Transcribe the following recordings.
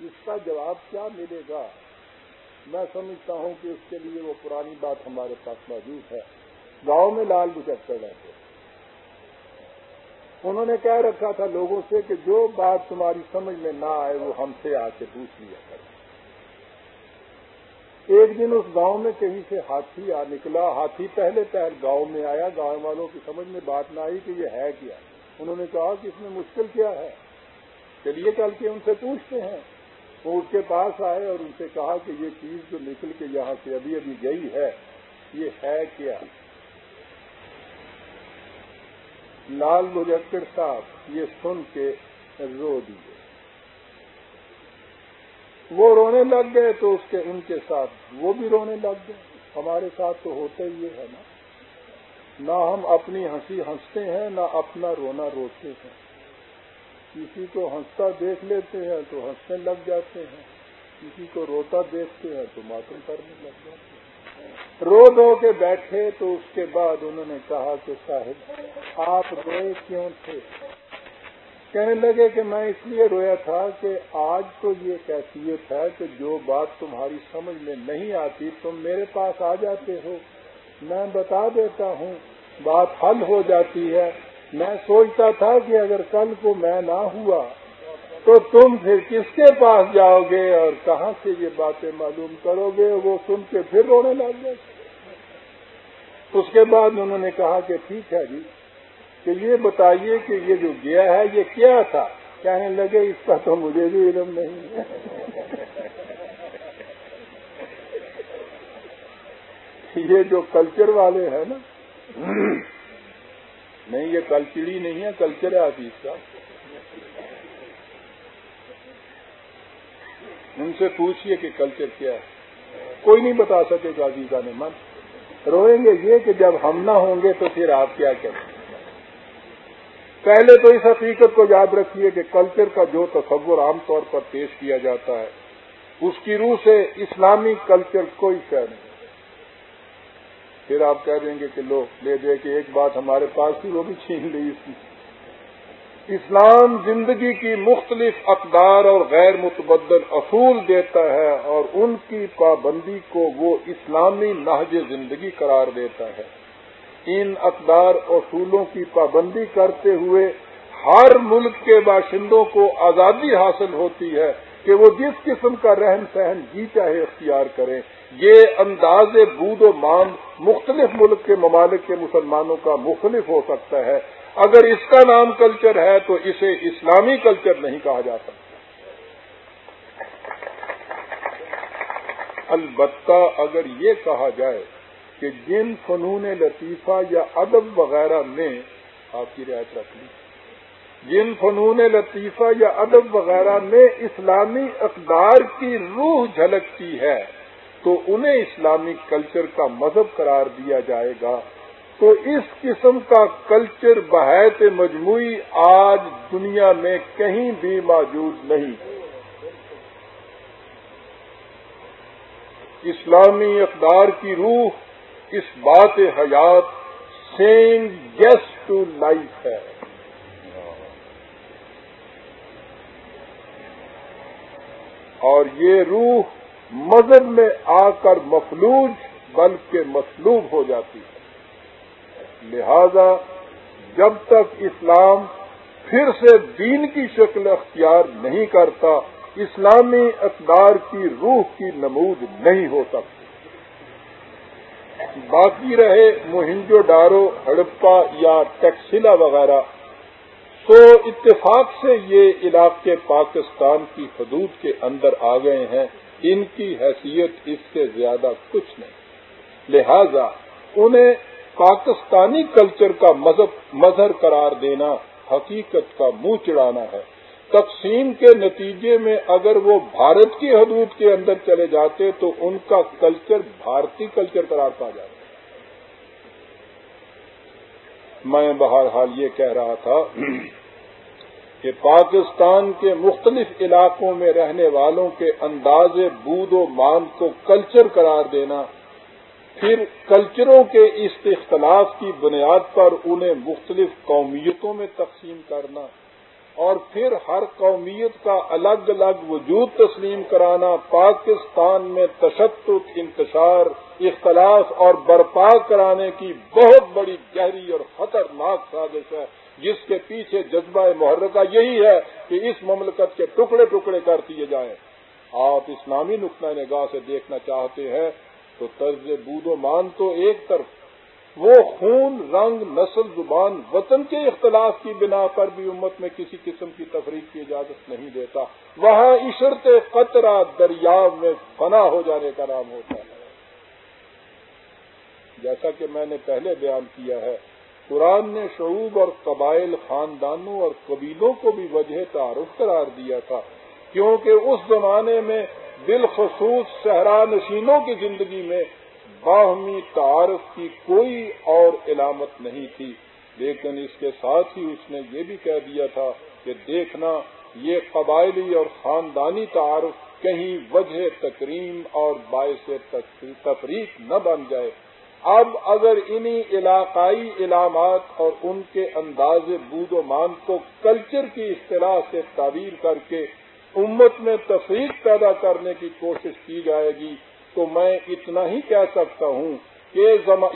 اس کا جواب کیا ملے گا؟ میں سمجھتا ہوں کہ اس کے لیے وہ پرانی بات ہمارے پاس موجود ہے۔ گاؤں میں لال بچت رہتے انہوں نے کہہ رکھا تھا لوگوں سے کہ جو بات تمہاری سمجھ میں نہ آئے وہ ہم سے آ کے پوچھ لیا کر ایک دن اس گاؤں میں کہیں سے ہاتھی آ نکلا۔ ہاتھی پہلے پہل گاؤں میں آیا۔ گاؤں والوں کی سمجھ میں بات نہ آئی کہ یہ ہے کیا؟ انہوں نے کہا کہ اس میں مشکل کیا ہے؟ چلیے کل کے ان سے پوچھتے ہیں۔ وہ اس کے پاس آئے اور ان سے کہا کہ یہ چیز جو نکل کے یہاں سے ابھی ابھی گئی ہے، یہ ہے کیا؟ لال مجکر صاحب، یہ سن کے رو دیے۔ وہ رونے لگ گئے تو اس کے ان کے ساتھ وہ بھی رونے لگ گئے۔ ہمارے ساتھ تو ہوتا ہی یہ ہے نا۔ نہ ہم اپنی ہنسی ہنستے ہیں، نہ اپنا رونا روتے ہیں۔ کسی کو ہنستا دیکھ لیتے ہیں تو ہنسنے لگ جاتے ہیں، کسی کو روتا دیکھتے ہیں تو ماتم کرنے لگ جاتے ہیں۔ رو دو کے بیٹھے تو اس کے بعد انہوں نے کہا کہ صاحب، آپ روئے کیوں تھے؟ کہنے لگے کہ میں اس لیے رویا تھا کہ آج تو یہ کیفیت ہے کہ جو بات تمہاری سمجھ میں نہیں آتی، تم میرے پاس آ جاتے ہو۔ میں بتا دیتا ہوں، بات حل ہو جاتی ہے۔ میں سوچتا تھا کہ اگر کل کو میں نہ ہوا تو تم پھر کس کے پاس جاؤ گے اور کہاں سے یہ باتیں معلوم کرو گے؟ وہ سن کے پھر رونے لگ گئے۔ اس کے بعد انہوں نے کہا کہ ٹھیک ہے جی کہ یہ بتائیے کہ یہ جو گیا ہے، یہ کیا تھا؟ کہنے لگے، اس کا تو مجھے بھی علم نہیں۔ ہے یہ جو کلچر والے ہیں نا نہیں، یہ کلچڑی نہیں ہے، کلچر ہے حفیظ کا۔ ان سے پوچھئے کہ کلچر کیا ہے۔ کوئی نہیں بتا سکے گا عزیزہ نے من روئیں گے یہ کہ جب ہم نہ ہوں گے تو پھر آپ کیا کریں۔ پہلے تو اس حقیقت کو یاد رکھیے کہ کلچر کا جو تصور عام طور پر پیش کیا جاتا ہے، اس کی روح سے اسلامی کلچر کوئی شہ نہیں۔ پھر آپ کہہ دیں گے کہ لو، لے دے کہ ایک بات ہمارے پاس تھی، وہ بھی چھین لی اس کی اسلام زندگی کی مختلف اقدار اور غیر متبدل اصول دیتا ہے اور ان کی پابندی کو وہ اسلامی نہج زندگی قرار دیتا ہے۔ ان اقدار اصولوں کی پابندی کرتے ہوئے ہر ملک کے باشندوں کو آزادی حاصل ہوتی ہے کہ وہ جس قسم کا رہن سہن جی چاہے اختیار کریں۔ یہ انداز بود و مان مختلف ملک کے ممالک کے مسلمانوں کا مختلف ہو سکتا ہے۔ اگر اس کا نام کلچر ہے تو اسے اسلامی کلچر نہیں کہا جا سکتا۔ البتہ اگر یہ کہا جائے کہ جن فنون لطیفہ یا ادب وغیرہ میں آپ کی رعایت رکھ لی جن فنون لطیفہ یا ادب وغیرہ میں اسلامی اقدار کی روح جھلکتی ہے۔ تو انہیں اسلامی کلچر کا مذہب قرار دیا جائے گا۔ تو اس قسم کا کلچر بحیت مجموعی آج دنیا میں کہیں بھی موجود نہیں۔ اسلامی اقدار کی روح اس بات حیات سینگ گیس ٹو لائف ہے۔ اور یہ روح مذہب میں آ کر مفلوج بلکہ مسلوب ہو جاتی ہے۔ لہذا جب تک اسلام پھر سے دین کی شکل اختیار نہیں کرتا، اسلامی اقدار کی روح کی نمود نہیں ہو سکتی۔ باقی رہے مہنجو ڈارو، ہڑپا یا ٹیکسلا وغیرہ، تو اتفاق سے یہ علاقے پاکستان کی حدود کے اندر آ گئے ہیں۔ ان کی حیثیت اس سے زیادہ کچھ نہیں۔ لہذا انہیں پاکستانی کلچر کا مظہر قرار دینا، حقیقت کا منہ چڑھانا ہے۔ تقسیم کے نتیجے میں اگر وہ بھارت کی حدود کے اندر چلے جاتے تو ان کا کلچر بھارتی کلچر قرار پا جاتا۔ میں بہرحال یہ کہہ رہا تھا کہ پاکستان کے مختلف علاقوں میں رہنے والوں کے انداز بود و مان کو کلچر قرار دینا، پھر کلچروں کے اس اختلاف کی بنیاد پر انہیں مختلف قومیتوں میں تقسیم کرنا اور پھر ہر قومیت کا الگ الگ وجود تسلیم کرانا، پاکستان میں تشدد انتشار، اختلاف اور برپا کرانے کی بہت بڑی گہری اور خطرناک سازش ہے۔ جس کے پیچھے جذبہ محرکہ یہی ہے کہ اس مملکت کے ٹکڑے ٹکڑے کر دیے جائیں۔ آپ اسلامی نقطۂ نگاہ سے دیکھنا چاہتے ہیں تو طرز بود و مان تو ایک طرف، وہ خون، رنگ، نسل، زبان، وطن کے اختلاف کی بنا پر بھی امت میں کسی قسم کی تفریح کی اجازت نہیں دیتا۔ وہاں عشرت قطرہ دریا میں فنا ہو جانے کا نام ہوتا ہے۔ جیسا کہ میں نے پہلے بیان کیا ہے قرآن نے شعوب اور قبائل خاندانوں اور قبیلوں کو بھی وجہ تعارف قرار دیا تھا، کیونکہ اس زمانے میں بالخصوص صحرا نشینوں کی زندگی میں باہمی تعارف کی کوئی اور علامت نہیں تھی، لیکن اس کے ساتھ ہی اس نے یہ بھی کہہ دیا تھا کہ دیکھنا یہ قبائلی اور خاندانی تعارف کہیں وجہ تکریم اور باعث تفریق نہ بن جائے۔ اب اگر انہی علاقائی علامات اور ان کے انداز بود و مان کو کلچر کی اصطلاح سے تعبیر کر کے امت میں تفریق پیدا کرنے کی کوشش کی جائے گی، تو میں اتنا ہی کہہ سکتا ہوں کہ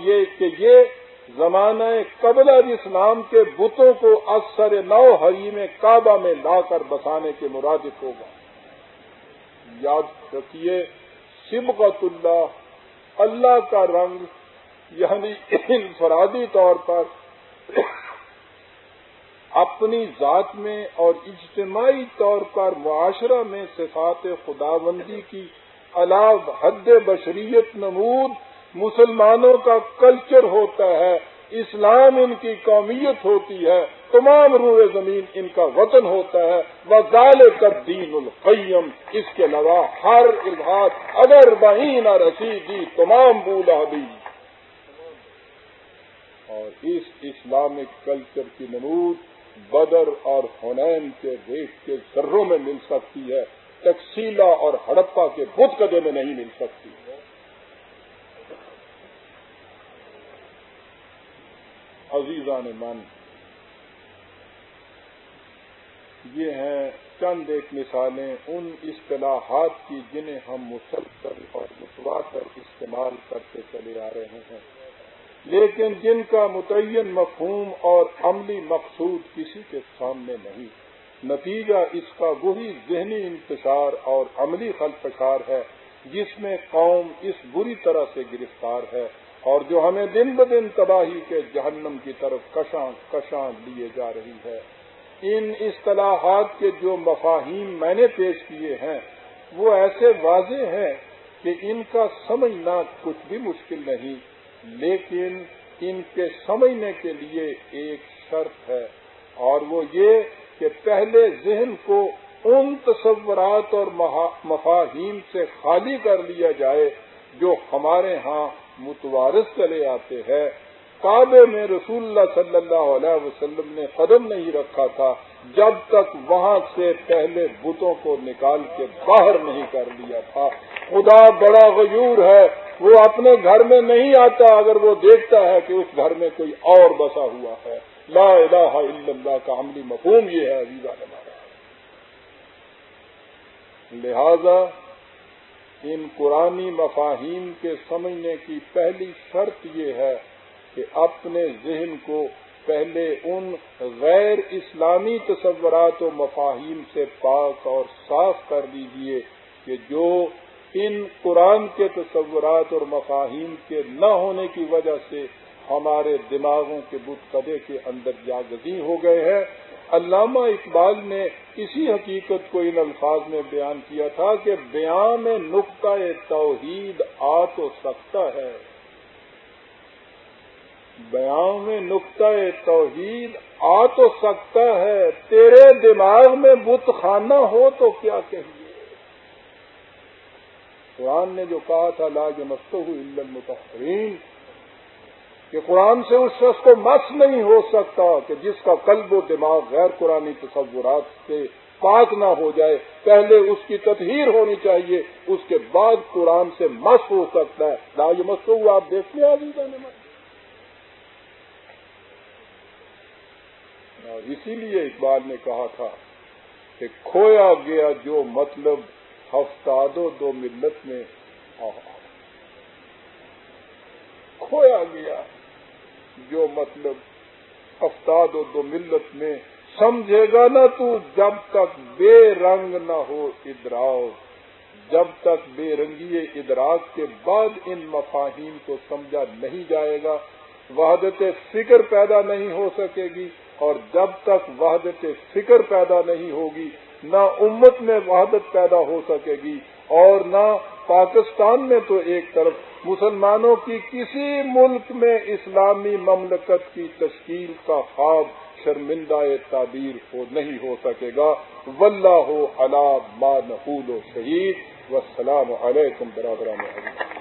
یہ کہ یہ زمانہ قبل اسلام کے بتوں کو اثر نو حریم کعبہ میں لا کر بسانے کے مرادف ہوگا۔ یاد رکھیے سبقت اللہ اللہ کا رنگ یعنی انفرادی طور پر اپنی ذات میں اور اجتماعی طور پر معاشرہ میں صفات خداوندی کی علاو حد بشریت نمود مسلمانوں کا کلچر ہوتا ہے، اسلام ان کی قومیت ہوتی ہے، تمام روح زمین ان کا وطن ہوتا ہے وزال کا دین القیم، اس کے علاوہ ہر اظہار اگر بہین رسیدی، تمام بولا بھی۔ اور اس اسلامک کلچر کی نمود بدر اور حنین کے ریٹ کے ذروں میں مل سکتی ہے تقسیلا اور ہڑپا کے بدھ کدے میں نہیں مل سکتی۔ عزیزان من، یہ ہیں چند ایک مثالیں ان اصطلاحات کی جنہیں ہم مسلسل اور متواتر استعمال کرتے چلے آ رہے ہیں۔ لیکن جن کا متعین مفہوم اور عملی مقصود کسی کے سامنے نہیں۔ نتیجہ اس کا وہی ذہنی انتشار اور عملی خلفشار ہے جس میں قوم اس بری طرح سے گرفتار ہے اور جو ہمیں دن بدن تباہی کے جہنم کی طرف کشاں کشاں لیے جا رہی ہے۔ ان اصطلاحات کے جو مفاہیم میں نے پیش کیے ہیں، وہ ایسے واضح ہیں کہ ان کا سمجھنا کچھ بھی مشکل نہیں۔ لیکن ان کے سمجھنے کے لیے ایک شرط ہے۔ اور وہ یہ کہ پہلے ذہن کو ان تصورات اور مفاہیم سے خالی کر لیا جائے جو ہمارے ہاں متوارث چلے آتے ہیں۔ کعبے میں رسول اللہ صلی اللہ علیہ وسلم نے قدم نہیں رکھا تھا جب تک وہاں سے پہلے بتوں کو نکال کے باہر نہیں کر لیا تھا۔ خدا بڑا غیور ہے وہ اپنے گھر میں نہیں آتا اگر وہ دیکھتا ہے کہ اس گھر میں کوئی اور بسا ہوا ہے۔ لا الہ الا اللہ کا عملی مفہوم یہ ہے عزیزہ ہمارا لہذا ان قرآنی مفاہیم کے سمجھنے کی پہلی شرط یہ ہے کہ اپنے ذہن کو پہلے ان غیر اسلامی تصورات و مفاہیم سے پاک اور صاف کر دیجیے کہ جو ان قرآن کے تصورات اور مفاہیم کے نہ ہونے کی وجہ سے ہمارے دماغوں کے بت قدے کے اندر جاگزی ہو گئے ہیں۔ علامہ اقبال نے اسی حقیقت کو ان الفاظ میں بیان کیا تھا کہ بیان میں نقطۂ توحید آ تو سکتا ہے۔ بیان میں نقطۂ توحید آ تو سکتا ہے۔ تیرے دماغ میں بت خانہ ہو تو کیا کہیے قرآن نے جو کہا تھا لاج مستو المتحرین کہ قرآن سے اس شخص کو مس نہیں ہو سکتا کہ جس کا قلب و دماغ غیر قرآن تصورات سے پاک نہ ہو جائے۔ پہلے اس کی تطہیر ہونی چاہیے، اس کے بعد قرآن سے مس ہو سکتا ہے۔ لا یہ ہوا آپ دیکھتے ہیں اور اسی لیے اقبال نے کہا تھا کہ کھویا گیا جو مطلب ہفتاد و دو ملت میں کھویا گیا۔ جو مطلب ہفتاد و دو ملت میں سمجھے گا نا تو جب تک بے رنگ نہ ہو ادراک، جب تک بے رنگی ادراک کے بعد ان مفاہیم کو سمجھا نہیں جائے گا، وحدت فکر پیدا نہیں ہو سکے گی اور جب تک وحدت فکر پیدا نہیں ہوگی نہ امت میں وحدت پیدا ہو سکے گی اور نہ پاکستان میں تو ایک طرف مسلمانوں کی کسی ملک میں اسلامی مملکت کی تشکیل کا خواب شرمندہ تعبیر ہو نہیں ہو سکے گا۔ واللہ ہو ما نقول و شہید۔ والسلام علیکم برادران